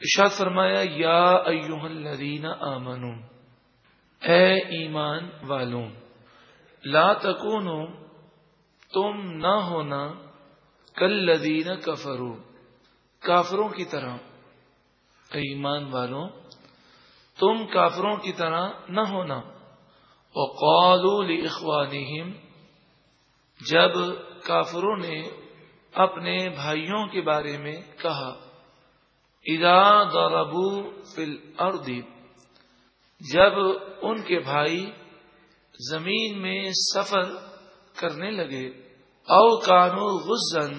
اشاد فرمایا، یا ایوہ الذین آمنو، اے ایمان والوں، لا تکونو، تم نہ ہونا کل لدین کفرو کافروں کی طرح۔ اے ایمان والوں، تم کافروں کی طرح نہ ہونا۔ وقالوا لاخوانهم جب کافروں نے اپنے بھائیوں کے بارے میں کہا۔ ادا ضربوا فی الارض، جب ان کے بھائی زمین میں سفر کرنے لگے، او کانو غزن،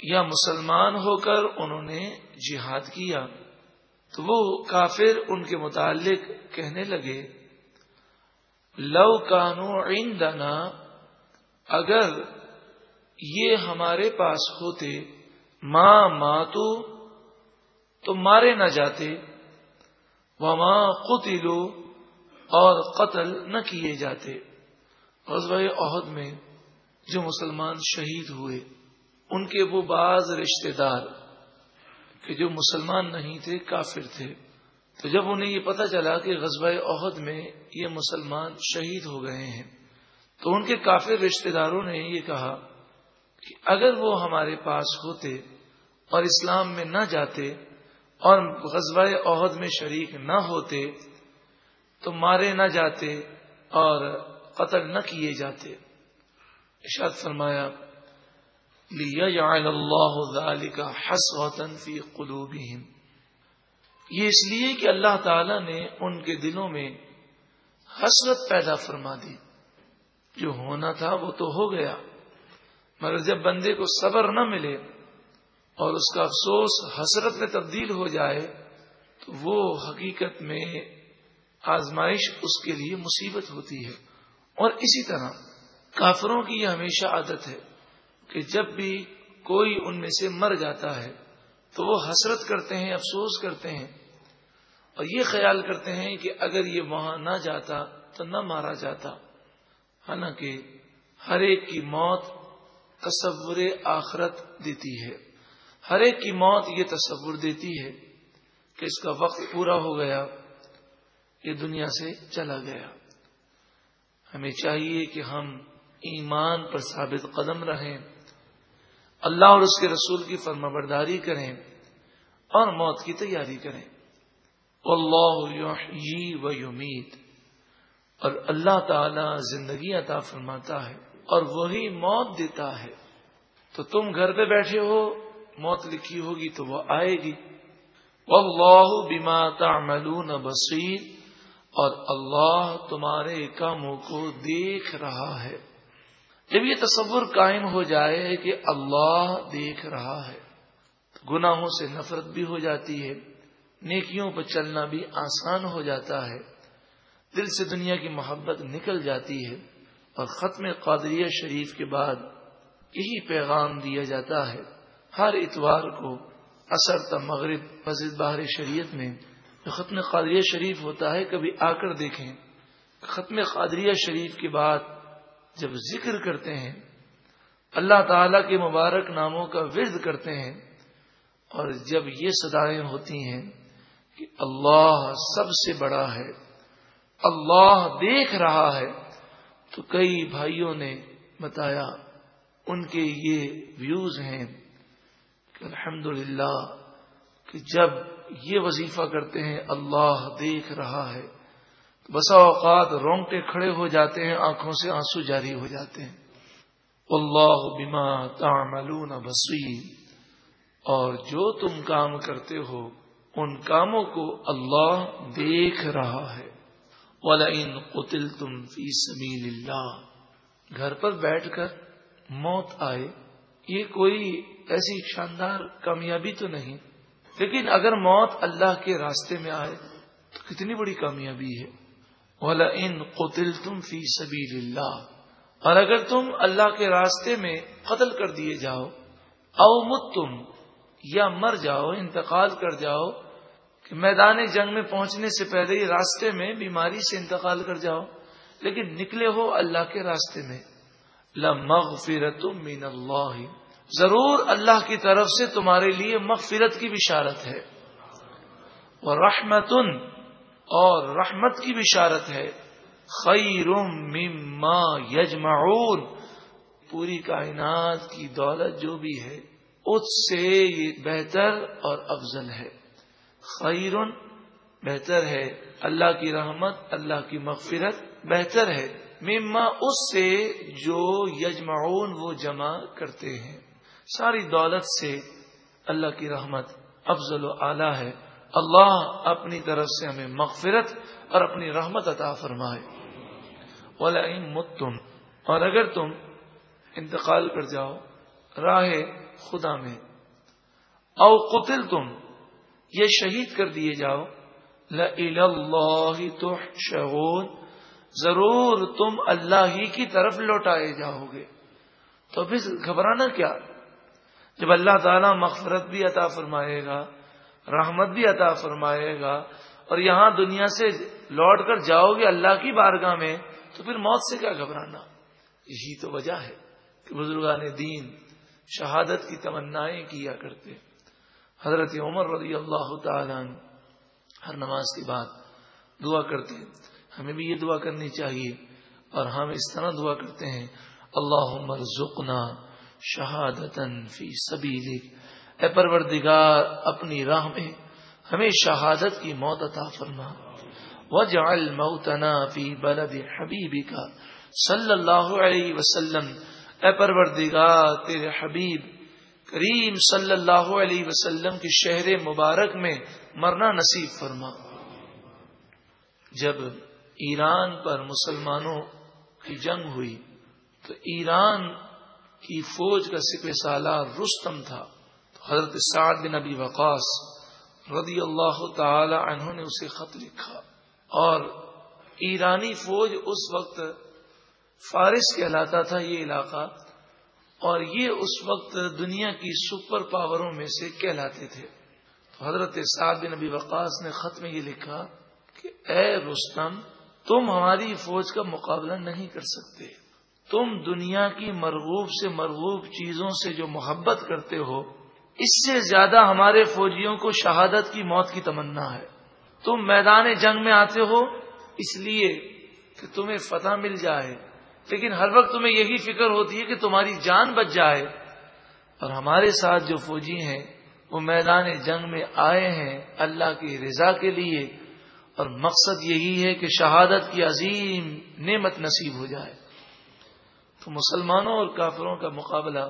یا مسلمان ہو کر انہوں نے جہاد کیا، تو وہ کافر ان کے متعلق کہنے لگے، لو کانو عندنا، اگر یہ ہمارے پاس ہوتے ماں ماتو تو مارے نہ جاتے۔ وہاں قتلو اور قتل نہ کیے جاتے۔ غزوہ عہد میں جو مسلمان شہید ہوئے، ان کے وہ بعض رشتے دار کہ جو مسلمان نہیں تھے، کافر تھے۔ تو جب انہیں یہ پتا چلا کہ غزوہ عہد میں یہ مسلمان شہید ہو گئے ہیں، تو ان کے کافر رشتے داروں نے یہ کہا کہ اگر وہ ہمارے پاس ہوتے اور اسلام میں نہ جاتے اور غزوہ عہد میں شریک نہ ہوتے تو مارے نہ جاتے اور قتل نہ کیے جاتے۔ اشاد فرمایا فی قلوبہم یہ اس لیے کہ اللہ تعالی نے ان کے دلوں میں حسرت پیدا فرما دی۔ جو ہونا تھا وہ تو ہو گیا، مگر جب بندے کو صبر نہ ملے اور اس کا افسوس حسرت میں تبدیل ہو جائے تو وہ حقیقت میں آزمائش اس کے لیے مصیبت ہوتی ہے۔ اور اسی طرح کافروں کی یہ ہمیشہ عادت ہے کہ جب بھی کوئی ان میں سے مر جاتا ہے تو وہ حسرت کرتے ہیں، افسوس کرتے ہیں۔ اور یہ خیال کرتے ہیں کہ اگر یہ وہاں نہ جاتا تو نہ مارا جاتا۔ حالانکہ ہر ایک کی موت تصور آخرت دیتی ہے۔ ہر ایک کی موت یہ تصور دیتی ہے کہ اس کا وقت پورا ہو گیا، یہ دنیا سے چلا گیا۔ ہمیں چاہیے کہ ہم ایمان پر ثابت قدم رہیں، اللہ اور اس کے رسول کی فرما برداری کریں اور موت کی تیاری کریں۔ اللہ و یمید اور اللہ تعالی زندگی عطا فرماتا ہے اور وہی موت دیتا ہے۔ تو تم گھر پہ بیٹھے ہو موت لکھی ہوگی تو وہ آئے گی۔ واللہ بما تعملون بصیر۔ اور اللہ تمہارے کاموں کو دیکھ رہا ہے۔ جب یہ تصور قائم ہو جائے کہ اللہ دیکھ رہا ہے، گناہوں سے نفرت بھی ہو جاتی ہے، نیکیوں پر چلنا بھی آسان ہو جاتا ہے۔ دل سے دنیا کی محبت نکل جاتی ہے اور ختم قادریہ شریف کے بعد یہی پیغام دیا جاتا ہے۔ ہر اتوار کو اثر تا مغرب مسجد باہر شریعت میں جو ختم قادریہ شریف ہوتا ہے کبھی آ کر دیکھیں، ختم قادریہ شریف کے بعد جب ذکر کرتے ہیں، اللہ تعالی کے مبارک ناموں کا ورد کرتے ہیں اور جب یہ سدائیں ہوتی ہیں کہ اللہ سب سے بڑا ہے، اللہ دیکھ رہا ہے، تو کئی بھائیوں نے بتایا، ان کے یہ ویوز ہیں۔ کہ الحمد کہ جب یہ وظیفہ کرتے ہیں، اللہ دیکھ رہا ہے۔ بسا اوقات رونگٹے کھڑے ہو جاتے ہیں، آنکھوں سے آنسو جاری ہو جاتے ہیں۔ اللہ بما تعملون بصیر۔ اور جو تم کام کرتے ہو، ان کاموں کو اللہ دیکھ رہا ہے۔ وَلَئِن قُتِلْتُمْ فِي سَبِيلِ اللَّهِ۔ گھر پر بیٹھ کر موت آئے۔ یہ کوئی ایسی شاندار کامیابی تو نہیں، لیکن اگر موت اللہ کے راستے میں آئے تو کتنی بڑی کامیابی ہے۔ ولا ان قتل تم فی سبھی اللہ اور اگر تم اللہ کے راستے میں قتل کر دیے جاؤ، او مت تم یا مر جاؤ، انتقال کر جاؤ، کہ میدان جنگ میں پہنچنے سے پہلے ہی راستے میں بیماری سے انتقال کر جاؤ، لیکن نکلے ہو اللہ کے راستے میں لمغفرت من اللہ۔ ضرور اللہ کی طرف سے تمہارے لیے مغفرت کی بشارت ہے۔ وہ رحمتن اور رحمت کی بشارت ہے۔ خیر مما یجمعون۔ پوری کائنات کی دولت جو بھی ہے، اس سے یہ بہتر اور افضل ہے۔ خیر بہتر ہے۔ اللہ کی رحمت، اللہ کی مغفرت بہتر ہے۔ مما اس سے جو یجمعون وہ جمع کرتے ہیں۔ ساری دولت سے اللہ کی رحمت افضل و اعلی ہے۔ اللہ اپنی طرف سے ہمیں مغفرت اور اپنی رحمت عطا فرمائے۔ تم اور اگر تم انتقال کر جاؤ راہ خدا میں، او قتل تم یہ شہید کر دیے جاؤ تو ضرور تم اللہ ہی کی طرف لوٹائے جاؤ گے۔ تو پھر گھبرانا کیا؟ جب اللہ تعالیٰ مغفرت بھی عطا فرمائے گا، رحمت بھی عطا فرمائے گا اور یہاں دنیا سے لوٹ کر جاؤ گے اللہ کی بارگاہ میں، تو پھر موت سے کیا گھبرانا؟ یہی تو وجہ ہے کہ بزرگان دین شہادت کی تمنائیں کیا کرتے۔ حضرت عمر رضی اللہ تعالیٰ ہر نماز کے بعد دعا کرتے۔ ہمیں بھی یہ دعا کرنی چاہیے اور ہم اس طرح دعا کرتے ہیں اللہ عمر زکنا شہادت فی سبیلک. اے پروردگار، اپنی راہ میں ہمیں شہادت کی موت عطا فرما۔ وجعل موتنا فی بلد حبیبک صلی اللہ علیہ وسلم۔ اے پروردگار، تیرے حبیب کریم صلی اللہ علیہ وسلم کی شہر مبارک میں مرنا نصیب فرما۔ جب ایران پر مسلمانوں کی جنگ ہوئی تو ایران کی فوج کا سپہ سالار رستم تھا۔ تو حضرت سعد بن ابی وقاص رضی اللہ تعالی عنہ نے اسے خط لکھا۔ اور ایرانی فوج اس وقت فارس کہلاتا تھا یہ علاقہ، اور یہ اس وقت دنیا کی سپر پاوروں میں سے کہلاتے تھے۔ تو حضرت سعد بن نبی وقاص نے خط میں یہ لکھا کہ اے رستم تم ہماری فوج کا مقابلہ نہیں کر سکتے۔ تم دنیا کی مرغوب سے مرغوب چیزوں سے جو محبت کرتے ہو، اس سے زیادہ ہمارے فوجیوں کو شہادت کی موت کی تمنا ہے۔ تم میدان جنگ میں آتے ہو، اس لیے کہ تمہیں فتح مل جائے۔ لیکن ہر وقت تمہیں یہی فکر ہوتی ہے کہ تمہاری جان بچ جائے۔ اور ہمارے ساتھ جو فوجی ہیں، وہ میدان جنگ میں آئے ہیں اللہ کی رضا کے لیے۔ اور مقصد یہی ہے کہ شہادت کی عظیم نعمت نصیب ہو جائے۔ تو مسلمانوں اور کافروں کا مقابلہ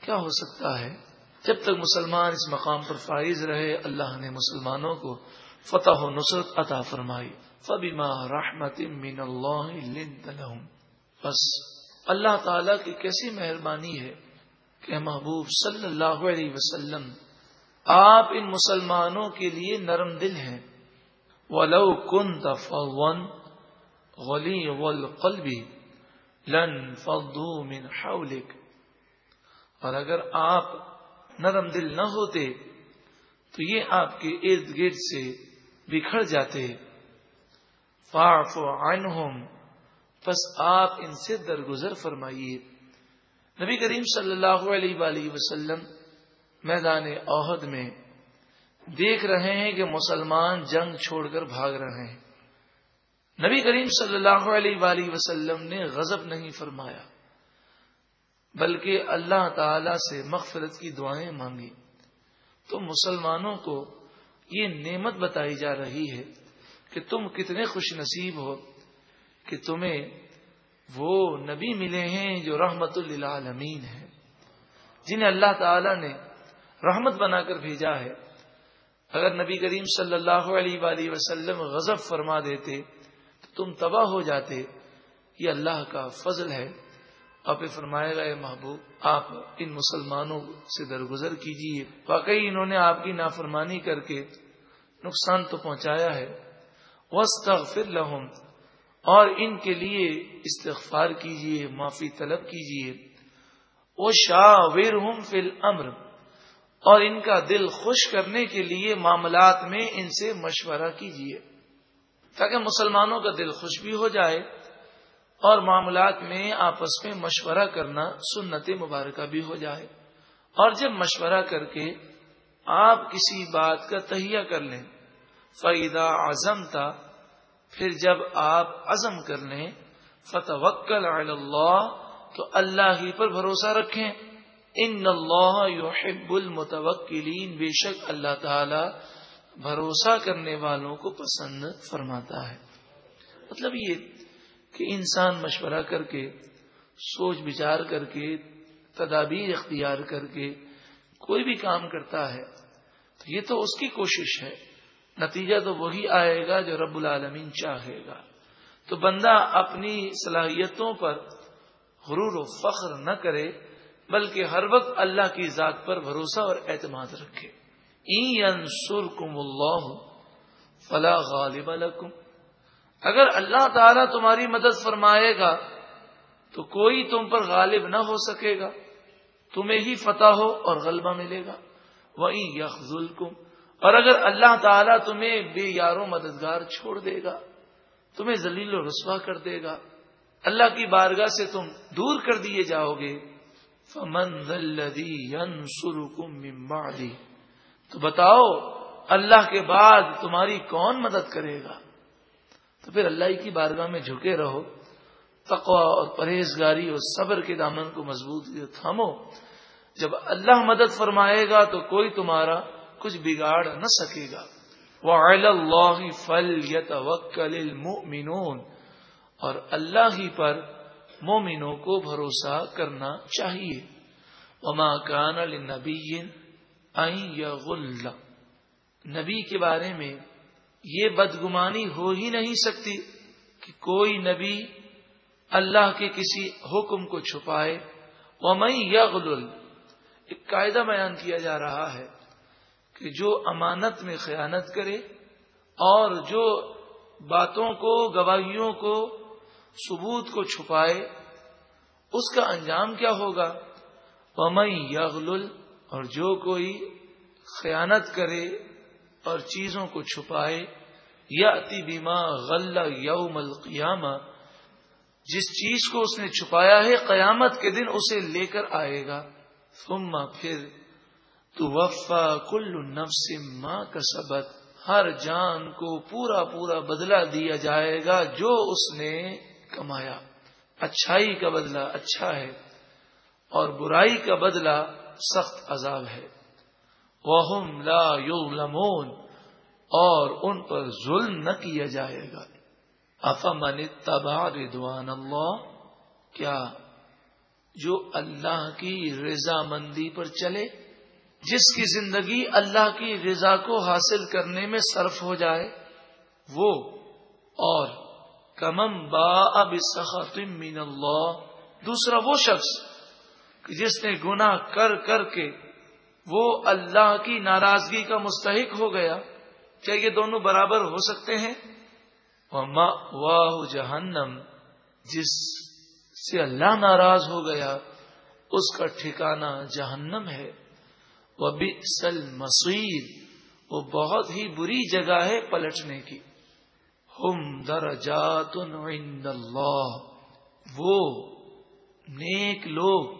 کیا ہو سکتا ہے؟ جب تک مسلمان اس مقام پر فائز رہے، اللہ نے مسلمانوں کو فتح و نصرت عطا فرمائی۔ فبیما رحمت من اللہ بس اللہ تعالی کی کیسی مہربانی ہے کہ محبوب صلی اللہ علیہ وسلم آپ ان مسلمانوں کے لیے نرم دل ہیں۔ ولو کن دفن غلی قلبی لن فضو من حولک اور اگر آپ نرم دل نہ ہوتے، تو یہ آپ کے ارد گرد سے بکھر جاتے۔ فاف عنہم بس آپ ان سے درگزر فرمائیے۔ نبی کریم صلی اللہ علیہ وآلہ وسلم میدان عہد میں دیکھ رہے ہیں کہ مسلمان جنگ چھوڑ کر بھاگ رہے ہیں۔ نبی کریم صلی اللہ علیہ وآلہ وسلم نے غضب نہیں فرمایا، بلکہ اللہ تعالی سے مغفرت کی دعائیں مانگی تو مسلمانوں کو یہ نعمت بتائی جا رہی ہے کہ تم کتنے خوش نصیب ہو کہ تمہیں وہ نبی ملے ہیں جو رحمت للعالمین ہے جنہیں اللہ تعالی نے رحمت بنا کر بھیجا ہے۔ اگر نبی کریم صلی اللہ علیہ وآلہ وسلم غضب فرما دیتے، تو تم تباہ ہو جاتے یہ اللہ کا فضل ہے۔ آپ فرمائے گا محبوب، آپ ان مسلمانوں سے درگزر کیجیے واقعی انہوں نے آپ کی نافرمانی کر کے نقصان تو پہنچایا ہے۔ وسط پھر لہم اور ان کے لیے استغفار کیجیے معافی طلب کیجیے وہ شاہ ویر فل امر اور ان کا دل خوش کرنے کے لیے معاملات میں ان سے مشورہ کیجیے تاکہ مسلمانوں کا دل خوش بھی ہو جائے اور معاملات میں آپس میں مشورہ کرنا سنت مبارکہ بھی ہو جائے۔ اور جب مشورہ کر کے آپ کسی بات کا تہیا کر لیں فعیدہ اعظم تھا پھر جب آپ عزم کر لیں فتح وکل اللہ تو اللہ ہی پر بھروسہ رکھیں۔ ان اللہ یحب المتوکلین بے شک اللہ تعالی بھروسہ کرنے والوں کو پسند فرماتا ہے۔ مطلب یہ کہ انسان مشورہ کر کے، سوچ بچار کر کے، تدابیر اختیار کر کے کوئی بھی کام کرتا ہے تو یہ تو اس کی کوشش ہے۔ نتیجہ تو وہی آئے گا جو رب العالمین چاہے گا۔ تو بندہ اپنی صلاحیتوں پر غرور و فخر نہ کرے بلکہ ہر وقت اللہ کی ذات پر بھروسہ اور اعتماد رکھے۔ سر کم اللہ فلاں غالب اگر اللہ تعالیٰ تمہاری مدد فرمائے گا تو کوئی تم پر غالب نہ ہو سکے گا۔ تمہیں ہی فتح ہو اور غلبہ ملے گا۔ وہی یخل اور اگر اللہ تعالیٰ تمہیں بے یاروں مددگار چھوڑ دے گا، تمہیں ذلیل و رسوا کر دے گا، اللہ کی بارگاہ سے تم دور کر دیے جاؤ گے۔ فمن بعدی تو بتاؤ، اللہ کے بعد تمہاری کون مدد کرے گا؟ تو پھر اللہ کی بارگاہ میں جھکے رہو تقوا اور پرہیزگاری اور صبر کے دامن کو مضبوط تھامو۔ جب اللہ مدد فرمائے گا تو کوئی تمہارا کچھ بگاڑ نہ سکے گا۔ وہ فل یت وکل اور اللہ ہی پر مومنوں کو بھروسہ کرنا چاہیے۔ وما کان نبی نبی کے بارے میں یہ بدگمانی ہو ہی نہیں سکتی کہ کوئی نبی اللہ کے کسی حکم کو چھپائے۔ ومئی یغل ایک قاعدہ بیان کیا جا رہا ہے کہ جو امانت میں خیانت کرے اور جو باتوں کو، گواہیوں کو ثبوت کو چھپائے، اس کا انجام کیا ہوگا؟ ومئی یغل اور جو کوئی خیانت کرے اور چیزوں کو چھپائے یا اتی بیما غلہ یوم القیامہ، جس چیز کو اس نے چھپایا ہے، قیامت کے دن اسے لے کر آئے گا۔ ثم پھر تو وفا کل نفس ماں کا سبق ہر جان کو پورا پورا بدلہ دیا جائے گا جو اس نے کمایا۔ اچھائی کا بدلہ اچھا ہے اور برائی کا بدلہ سخت عذاب ہے۔ وہ لا یظلمون اور ان پر ظلم نہ کیا جائے گا۔ افمن تبا ردوان اللہ کیا جو اللہ کی رضا مندی پر چلے، جس کی زندگی اللہ کی رضا کو حاصل کرنے میں صرف ہو جائے، وہ اور کمم با اب من اللہ۔ دوسرا وہ شخص جس نے گناہ کر کر کے وہ اللہ کی ناراضگی کا مستحق ہو گیا، کیا یہ دونوں برابر ہو سکتے ہیں؟ واہ جہنم، جس سے اللہ ناراض ہو گیا، اس کا ٹھکانہ جہنم ہے۔ وہ بسل مسیر وہ بہت ہی بری جگہ ہے پلٹنے کی۔ ہم درجات اللہ۔ وہ نیک لوگ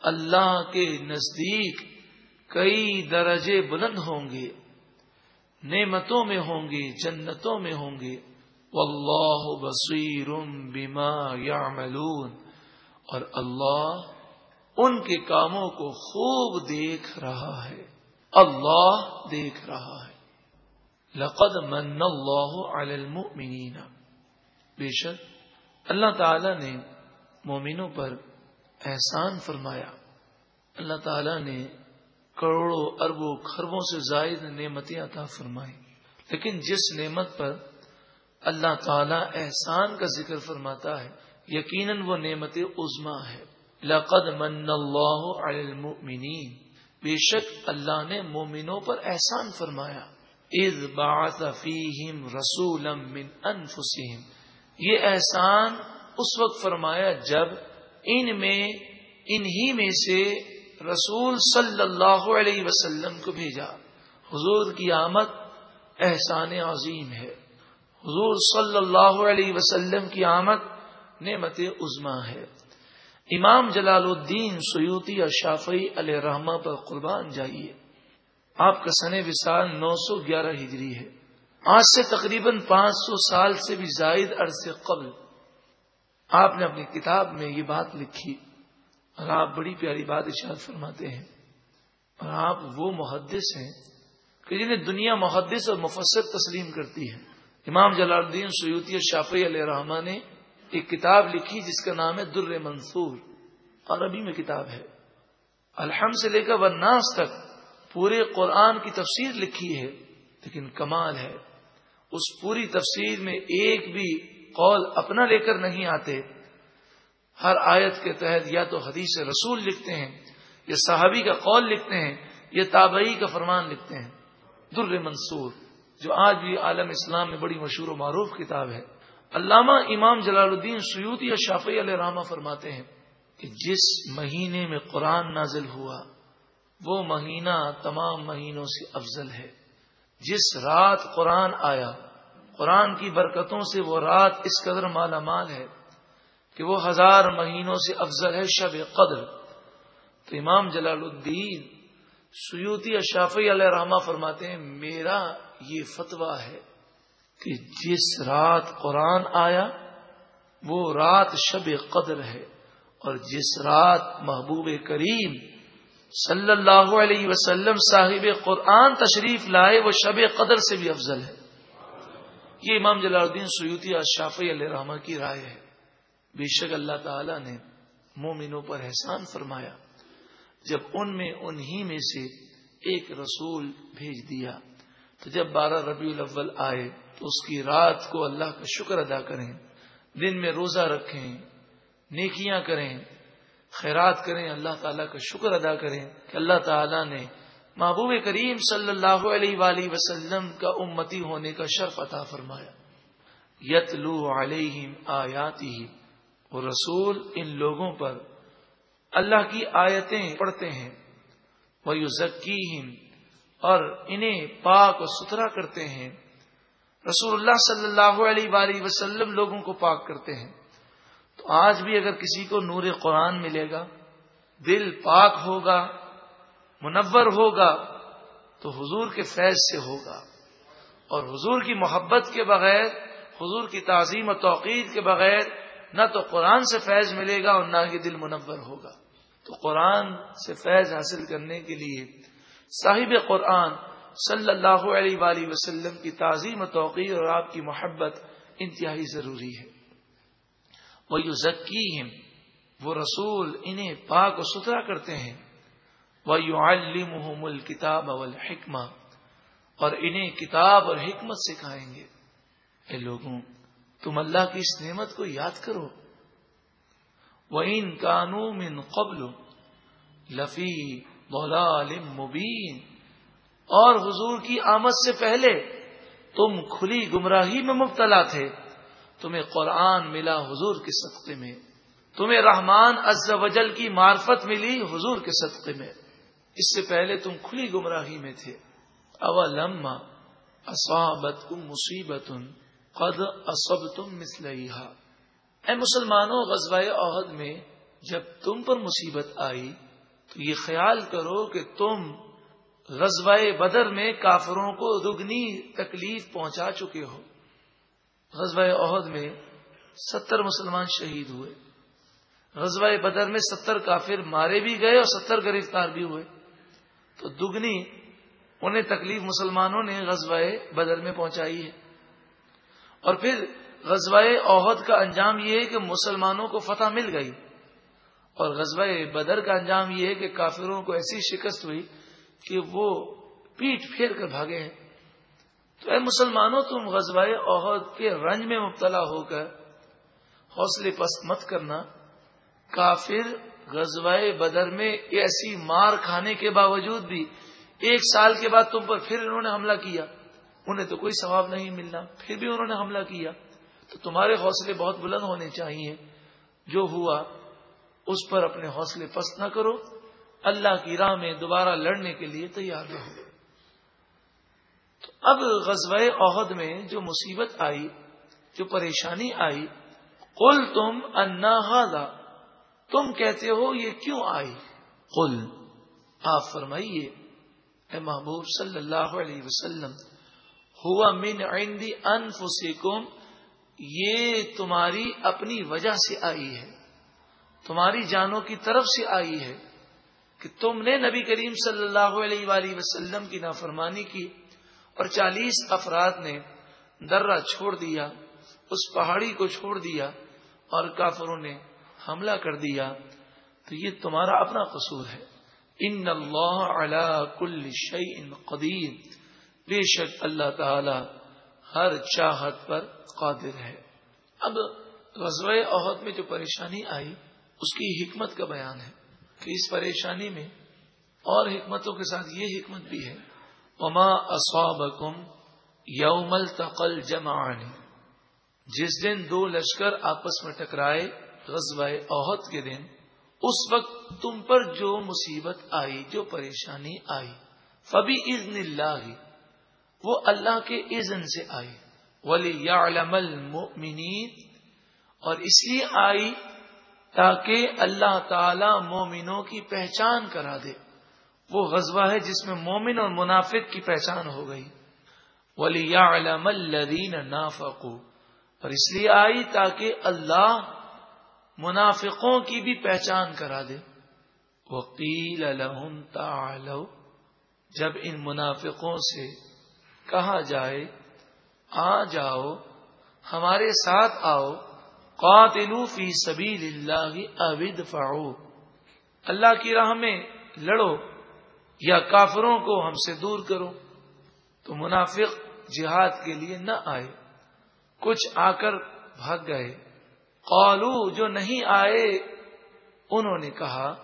اللہ کے نزدیک کئی درجے بلند ہوں گے، نعمتوں میں ہوں گے، جنتوں میں ہوں گے۔ واللہ بصیر بما یعملون۔ اور اللہ ان کے کاموں کو خوب دیکھ رہا ہے۔ اللہ دیکھ رہا ہے۔ لقد من اللہ علی المؤمنین. بے شک، اللہ تعالی نے مومنوں پر احسان فرمایا۔ اللہ تعالی نے کروڑوں اربوں خربوں سے زائد نعمتیں عطا فرمائی لیکن جس نعمت پر اللہ تعالی احسان کا ذکر فرماتا ہے، یقیناً وہ نعمت عزما ہے۔ لقد من اللہ علی المؤمنین۔ بے شک، اللہ نے مومنوں پر احسان فرمایا۔ اذ بعث فیہم رسولا من انفسہم یہ احسان اس وقت فرمایا جب ان میں، انہی میں سے رسول صلی اللہ علیہ وسلم کو بھیجا۔ حضور کی آمد احسان عظیم ہے۔ حضور صلی اللہ علیہ وسلم کی آمد نعمت عزما ہے۔ امام جلال الدین سیوتی اور شافی علیہ رحمہ پر قربان جائیے۔ آپ کا سن وسال نو سو گیارہ ہجری ہے۔ آج سے تقریباً پانچ سو سال سے بھی زائد عرصے قبل آپ نے اپنی کتاب میں یہ بات لکھی۔ اور آپ بڑی پیاری بات اشاد فرماتے ہیں۔ اور آپ وہ محدث ہیں کہ جنہیں دنیا محدث اور مفسر تسلیم کرتی ہے۔ امام جلال الدین سیوتی شافی علیہ رحمان نے ایک کتاب لکھی جس کا نام ہے در منصور۔ اور ابھی میں کتاب ہے۔ الحمد سے لے کر ورناس تک پورے قرآن کی تفسیر لکھی ہے، لیکن کمال ہے۔ اس پوری تفسیر میں ایک بھی قول اپنا لے کر نہیں آتے۔ ہر آیت کے تحت یا تو حدیث رسول لکھتے ہیں، یا صحابی کا قول لکھتے ہیں، یا تابعی کا فرمان لکھتے ہیں۔ در منصور، جو آج بھی عالم اسلام میں بڑی مشہور و معروف کتاب ہے۔ علامہ امام جلال الدین سیوتی یا شافی علیہ رحمہ فرماتے ہیں کہ جس مہینے میں قرآن نازل ہوا وہ مہینہ تمام مہینوں سے افضل ہے۔ جس رات قرآن آیا، قرآن کی برکتوں سے وہ رات اس قدر مالا مال ہے کہ وہ ہزار مہینوں سے افضل ہے شب قدر۔ تو امام جلال الدین سیوتی اشافی علیہ رحمہ فرماتے ہیں، میرا یہ فتویٰ ہے کہ جس رات قرآن آیا، وہ رات شب قدر ہے اور جس رات محبوب کریم صلی اللہ علیہ وسلم صاحب قرآن تشریف لائے، وہ شب قدر سے بھی افضل ہے۔ یہ امام جلال الدین سیوتی اشافی علیہ رحمہ کی رائے ہے۔ بے شک اللہ تعالی نے مومنوں پر احسان فرمایا۔ جب ان میں، انہی میں سے ایک رسول بھیج دیا، تو جب بارہ ربیع الاول آئے، تو اس کی رات کو اللہ کا شکر ادا کریں، دن میں روزہ رکھیں، نیکیاں کریں خیرات کریں، اللہ تعالیٰ کا شکر ادا کریں کہ اللہ تعالیٰ نے محبوب کریم صلی اللہ علیہ وآلہ وسلم کا امتی ہونے کا شرف عطا فرمایا۔ یتلو علیہم آیاتی وہ رسول ان لوگوں پر اللہ کی آیتیں پڑھتے ہیں۔ وہ یو اور انہیں پاک و ستھرا کرتے ہیں۔ رسول اللہ صلی اللہ علیہ وآلہ وسلم لوگوں کو پاک کرتے ہیں۔ تو آج بھی اگر کسی کو نور قرآن ملے گا، دل پاک ہوگا، منور ہوگا، تو حضور کے فیض سے ہوگا۔ اور حضور کی محبت کے بغیر، حضور کی تعظیم و توقیر کے بغیر نہ تو قرآن سے فیض ملے گا اور نہ ہی دل منور ہوگا۔ تو قرآن سے فیض حاصل کرنے کے لیے صاحب قرآن صلی اللہ علیہ وآلہ وسلم کی تعظیم و توقیر اور آپ کی محبت انتہائی ضروری ہے۔ وہ یو وہ رسول انہیں پاک و ستھرا کرتے ہیں۔ وہ یو علم الکتاب اول اور انہیں کتاب اور حکمت سکھائیں گے۔ اے لوگوں، تم اللہ کی اس نعمت کو یاد کرو۔ وہ ان قانون قبل لفی مبین اور حضور کی آمد سے پہلے تم کھلی گمراہی میں مبتلا تھے۔ تمہیں قرآن ملا حضور کے صدقے میں۔ تمہیں رحمان از وجل کی معرفت ملی حضور کے صدقے میں۔ اس سے پہلے تم کھلی گمراہی میں تھے۔ اولما اصابت کم مصیبت قد اصب تم مسلحا اے مسلمانوں، غزوہ عہد میں جب تم پر مصیبت آئی، تو یہ خیال کرو کہ تم غزوہ بدر میں کافروں کو دگنی تکلیف پہنچا چکے ہو۔ غزوہ عہد میں ستر مسلمان شہید ہوئے۔ غزوہ بدر میں ستر کافر مارے بھی گئے اور ستر گرفتار بھی ہوئے۔ تو دگنی انہیں تکلیف مسلمانوں نے غزوہ بدر میں پہنچائی ہے۔ اور پھر غزوہ عہد کا انجام یہ ہے کہ مسلمانوں کو فتح مل گئی۔ اور غزوہ بدر کا انجام یہ ہے کہ کافروں کو ایسی شکست ہوئی کہ وہ پیٹ پھیر کر بھاگے ہیں۔ تو اے مسلمانوں، تم غزوہ عہد کے رنج میں مبتلا ہو کر حوصلے پست مت کرنا۔ کافر غزوہ بدر میں ایسی مار کھانے کے باوجود بھی ایک سال کے بعد تم پر پھر انہوں نے حملہ کیا۔ انہیں تو کوئی ثواب نہیں ملنا، پھر بھی انہوں نے حملہ کیا۔ تو تمہارے حوصلے بہت بلند ہونے چاہیے۔ جو ہوا، اس پر اپنے حوصلے پست نہ کرو۔ اللہ کی راہ میں دوبارہ لڑنے کے لیے تیار رہو۔ اب غزوہ عہد میں جو مصیبت آئی، جو پریشانی آئی، قل تم انا تم کہتے ہو یہ کیوں آئی؟ قل، آپ فرمائیے، اے محبوب صلی اللہ علیہ وسلم، ہوا من عندی انفسکم، یہ تمہاری اپنی وجہ سے آئی ہے، تمہاری جانوں کی طرف سے آئی ہے کہ تم نے نبی کریم صلی اللہ علیہ وآلہ وسلم کی نافرمانی کی۔ اور چالیس افراد نے درہ چھوڑ دیا، اس پہاڑی کو چھوڑ دیا اور کافروں نے حملہ کر دیا۔ تو یہ تمہارا اپنا قصور ہے۔ ان اللہ علی کل شیء قدیر۔ بے شک اللہ تعالی ہر چاہت پر قادر ہے۔ اب غزوہ عہد میں جو پریشانی آئی، اس کی حکمت کا بیان ہے کہ اس پریشانی میں اور حکمتوں کے ساتھ یہ حکمت بھی ہے وما اصابکم یوم التقل جمعانی جس دن دو لشکر آپس میں ٹکرائے غزوہ عہد کے دن، اس وقت تم پر جو مصیبت آئی، جو پریشانی آئی، فبی ازن اللہ، وہ اللہ کے اذن سے آئی ولی یا اور اس لیے آئی تاکہ اللہ تعالی مومنوں کی پہچان کرا دے۔ وہ غزوہ ہے جس میں مومن اور منافق کی پہچان ہو گئی۔ ولی یا علم الدین اور اس لیے آئی تاکہ اللہ منافقوں کی بھی پہچان کرا دے۔ وکیل الحم تعالو جب ان منافقوں سے کہا جائے، آ جاؤ، ہمارے ساتھ آؤ۔ قاتلو فی سبیل اللہ ابد فاؤ اللہ کی راہ میں لڑو۔ یا کافروں کو ہم سے دور کرو تو منافق جہاد کے لیے نہ آئے۔ کچھ آ کر بھاگ گئے۔ قالو، جو نہیں آئے، انہوں نے کہا،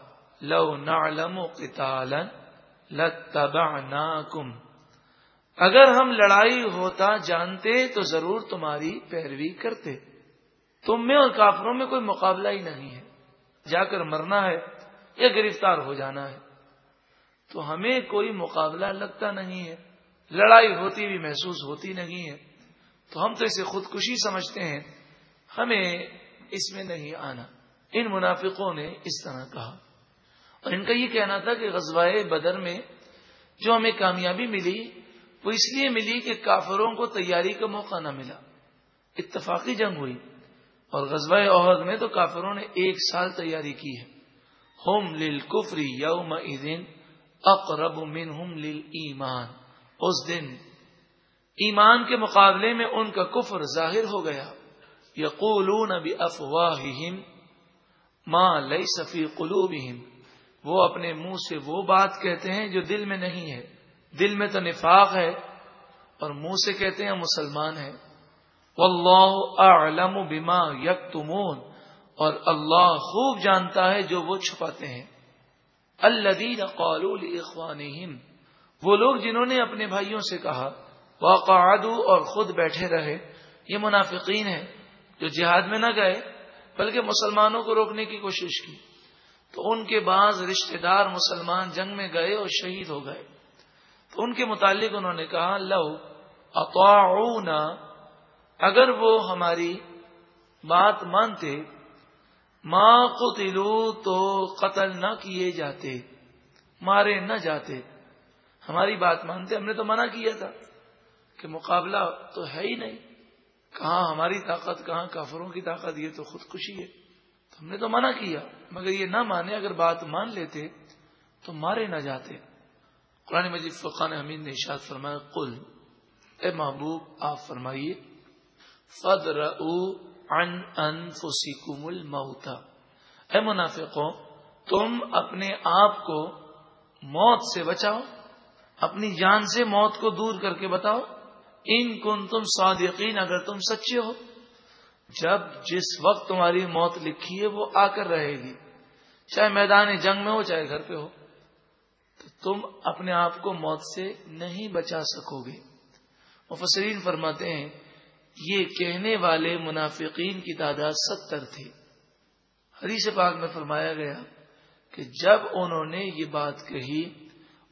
لو نعلم قتالا لتبعناکم اگر ہم لڑائی ہوتا جانتے تو ضرور تمہاری پیروی کرتے۔ تم میں اور کافروں میں کوئی مقابلہ ہی نہیں ہے۔ جا کر مرنا ہے یا گرفتار ہو جانا ہے۔ تو ہمیں کوئی مقابلہ لگتا نہیں ہے۔ لڑائی ہوتی بھی محسوس ہوتی نہیں ہے۔ تو ہم تو اسے خودکشی سمجھتے ہیں۔ ہمیں اس میں نہیں آنا۔ ان منافقوں نے اس طرح کہا۔ اور ان کا یہ کہنا تھا کہ غزوائے بدر میں جو ہمیں کامیابی ملی، وہ اس لیے ملی کہ کافروں کو تیاری کا موقع نہ ملا۔ اتفاقی جنگ ہوئی۔ اور غزوہ عہد میں تو کافروں نے ایک سال تیاری کی ہے۔ ہوم لل کفری یوم اقرب من ہوم لل ایمان اس دن ایمان کے مقابلے میں ان کا کفر ظاہر ہو گیا۔ یقولون بافواہہم ما لیس فی قلوبہم۔ وہ اپنے منہ سے وہ بات کہتے ہیں جو دل میں نہیں ہے۔ دل میں تو نفاق ہے اور منہ سے کہتے ہیں مسلمان ہیں۔ واللہ اعلم بما یکتمون۔ اور اللہ خوب جانتا ہے جو وہ چھپاتے ہیں۔ الذین قالوا لاخوانہم وہ لوگ جنہوں نے اپنے بھائیوں سے کہا، وقعدوا اور خود بیٹھے رہے۔ یہ منافقین ہیں جو جہاد میں نہ گئے، بلکہ مسلمانوں کو روکنے کی کوشش کی۔ تو ان کے بعض رشتہ دار مسلمان جنگ میں گئے اور شہید ہو گئے۔ تو ان کے متعلق انہوں نے کہا لو اطاعونا اگر وہ ہماری بات مانتے ماں قتلو تو قتل نہ کیے جاتے، مارے نہ جاتے۔ ہماری بات مانتے، ہم نے تو منع کیا تھا کہ مقابلہ تو ہے ہی نہیں۔ کہاں ہماری طاقت، کہاں کافروں کی طاقت؟ یہ تو خودکشی ہے۔ تو ہم نے تو منع کیا، مگر یہ نہ مانے، اگر بات مان لیتے تو مارے نہ جاتے۔ قرآن مجید فقان حمید نے اشاد فرمایا، قل، اے محبوب، آپ فرمائیے فد ان انفسکم الموتا اے منافقوں تم اپنے آپ کو موت سے بچاؤ، اپنی جان سے موت کو دور کر کے بتاؤ۔ ان کن تم صادقین، اگر تم سچے ہو، جب جس وقت تمہاری موت لکھی ہے، وہ آ کر رہے گی۔ چاہے میدان جنگ میں ہو، چاہے گھر پہ ہو، تو تم اپنے آپ کو موت سے نہیں بچا سکو گے۔ مفسرین فرماتے ہیں یہ کہنے والے منافقین کی تعداد ستر تھی۔ حدیث پاک میں فرمایا گیا کہ جب انہوں نے یہ بات کہی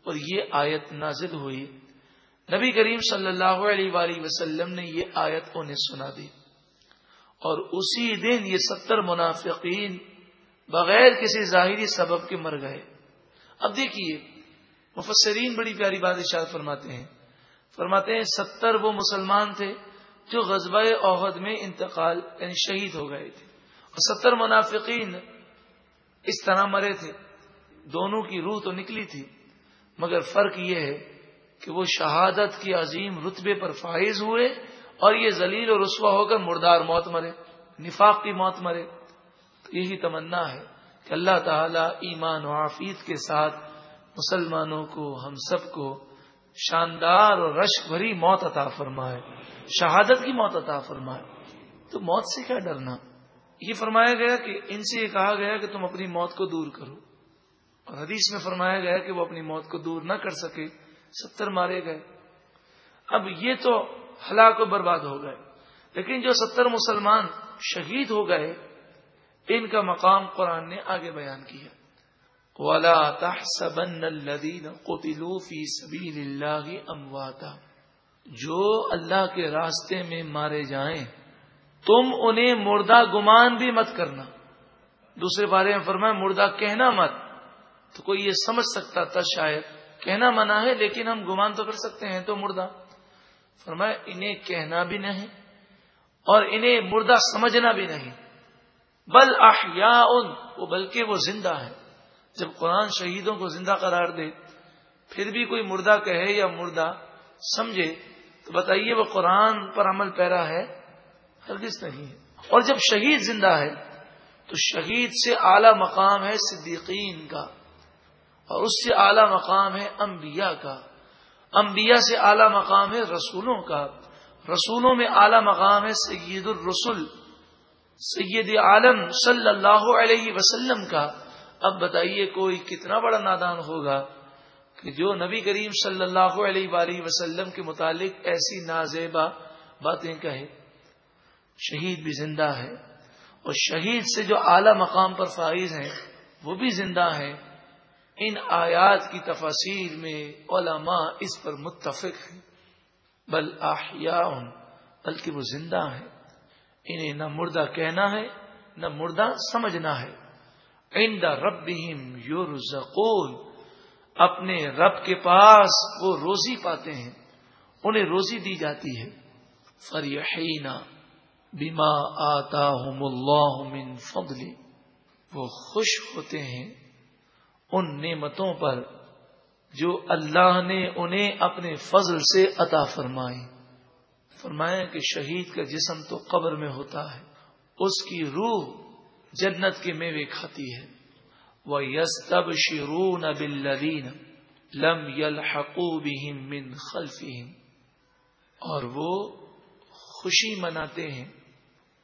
اور یہ آیت نازل ہوئی، نبی کریم صلی اللہ علیہ وآلہ وسلم نے یہ آیت انہیں سنا دی۔ اور اسی دن یہ ستر منافقین بغیر کسی ظاہری سبب کے مر گئے۔ اب دیکھیے، مفسرین بڑی پیاری بات اشار فرماتے ہیں۔ فرماتے ہیں، ستر وہ مسلمان تھے جو غزبۂ عہد میں انتقال یعنی شہید ہو گئے تھے۔ اور ستر منافقین اس طرح مرے تھے۔ دونوں کی روح تو نکلی تھی، مگر فرق یہ ہے کہ وہ شہادت کی عظیم رتبے پر فائز ہوئے اور یہ ذلیل و رسوا ہو کر مردار موت مرے، نفاق کی موت مرے۔ تو یہی تمنا ہے کہ اللہ تعالی ایمان و عافیت کے ساتھ مسلمانوں کو، ہم سب کو شاندار اور رشک بھری موت عطا فرمائے۔ شہادت کی موت عطا فرمائے۔ تو موت سے کیا ڈرنا؟ یہ فرمایا گیا کہ ان سے یہ کہا گیا کہ تم اپنی موت کو دور کرو۔ اور حدیث میں فرمایا گیا کہ وہ اپنی موت کو دور نہ کر سکے۔ ستر مارے گئے۔ اب یہ تو ہلاک و برباد ہو گئے۔ لیکن جو ستر مسلمان شہید ہو گئے، ان کا مقام قرآن نے آگے بیان کیا۔ ولا تحسبن الذين قتلوا في سبيل الله امواتا جو اللہ کے راستے میں مارے جائیں، تم انہیں مردہ گمان بھی مت کرنا۔ دوسرے بارے میں فرمائے مردہ کہنا مت۔ تو کوئی یہ سمجھ سکتا تھا شاید، کہنا منع ہے، لیکن ہم گمان تو کر سکتے ہیں تو مردہ۔ فرمایا، انہیں کہنا بھی نہیں اور انہیں مردہ سمجھنا بھی نہیں۔ بل احیاء وہ بلکہ وہ زندہ ہے۔ جب قرآن شہیدوں کو زندہ قرار دے، پھر بھی کوئی مردہ کہے یا مردہ سمجھے تو بتائیے وہ قرآن پر عمل پیرا ہے؟ ہرگز نہیں ہے۔ اور جب شہید زندہ ہے، تو شہید سے اعلی مقام ہے صدیقین کا، اور اس سے اعلی مقام ہے انبیاء کا۔ انبیاء سے اعلی مقام ہے رسولوں کا۔ رسولوں میں اعلی مقام ہے سید الرسول سید عالم صلی اللہ علیہ وسلم کا۔ اب بتائیے کوئی کتنا بڑا نادان ہوگا؟ کہ جو نبی کریم صلی اللہ علیہ وآلہ وسلم کے متعلق ایسی نازیبا باتیں کہے، شہید بھی زندہ ہے، اور شہید سے جو اعلی مقام پر فائز ہیں، وہ بھی زندہ ہیں۔ ان آیات کی تفاصیر میں علماء اس پر متفق ہیں۔ بل احیاء بلکہ وہ زندہ ہیں۔ انہیں نہ مردہ کہنا ہے، نہ مردہ سمجھنا ہے۔ عند ربهم یرزقون اپنے رب کے پاس وہ روزی پاتے ہیں، انہیں روزی دی جاتی ہے۔ فریحینا بما آتاہم اللہ من فضلی وہ خوش ہوتے ہیں ان نعمتوں پر جو اللہ نے انہیں اپنے فضل سے عطا فرمائی فرمایا کہ شہید کا جسم تو قبر میں ہوتا ہے، اس کی روح جنت کے میوے کھاتی ہے۔ وہ یس شرون بلین لم یل من اور وہ خوشی مناتے ہیں۔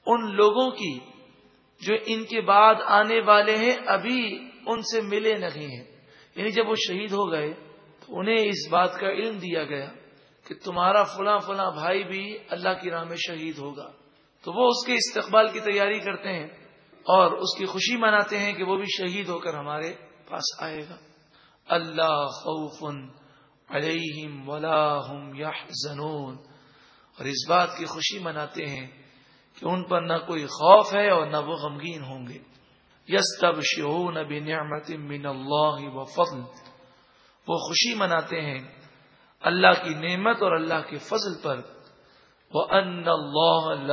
ان لوگوں کی جو ان کے بعد آنے والے ہیں، ابھی ان سے ملے نہیں ہیں۔ یعنی جب وہ شہید ہو گئے، تو انہیں اس بات کا علم دیا گیا کہ تمہارا فلاں فلاں بھائی بھی اللہ کی راہ میں شہید ہوگا۔ تو وہ اس کے استقبال کی تیاری کرتے ہیں۔ اور اس کی خوشی مناتے ہیں کہ وہ بھی شہید ہو کر ہمارے پاس آئے گا۔ اللہ خوف علیہم ولا یا اور اس بات کی خوشی مناتے ہیں کہ ان پر نہ کوئی خوف ہے اور نہ وہ غمگین ہوں گے۔ یس تب شہون نعمت من اللہ و فضل۔ وہ خوشی مناتے ہیں اللہ کی نعمت اور اللہ کے فضل پر۔ وہ ان اللہ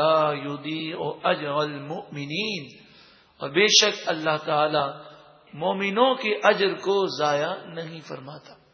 اجل اور بے شک اللہ تعالی مومنوں کے اجر کو ضائع نہیں فرماتا۔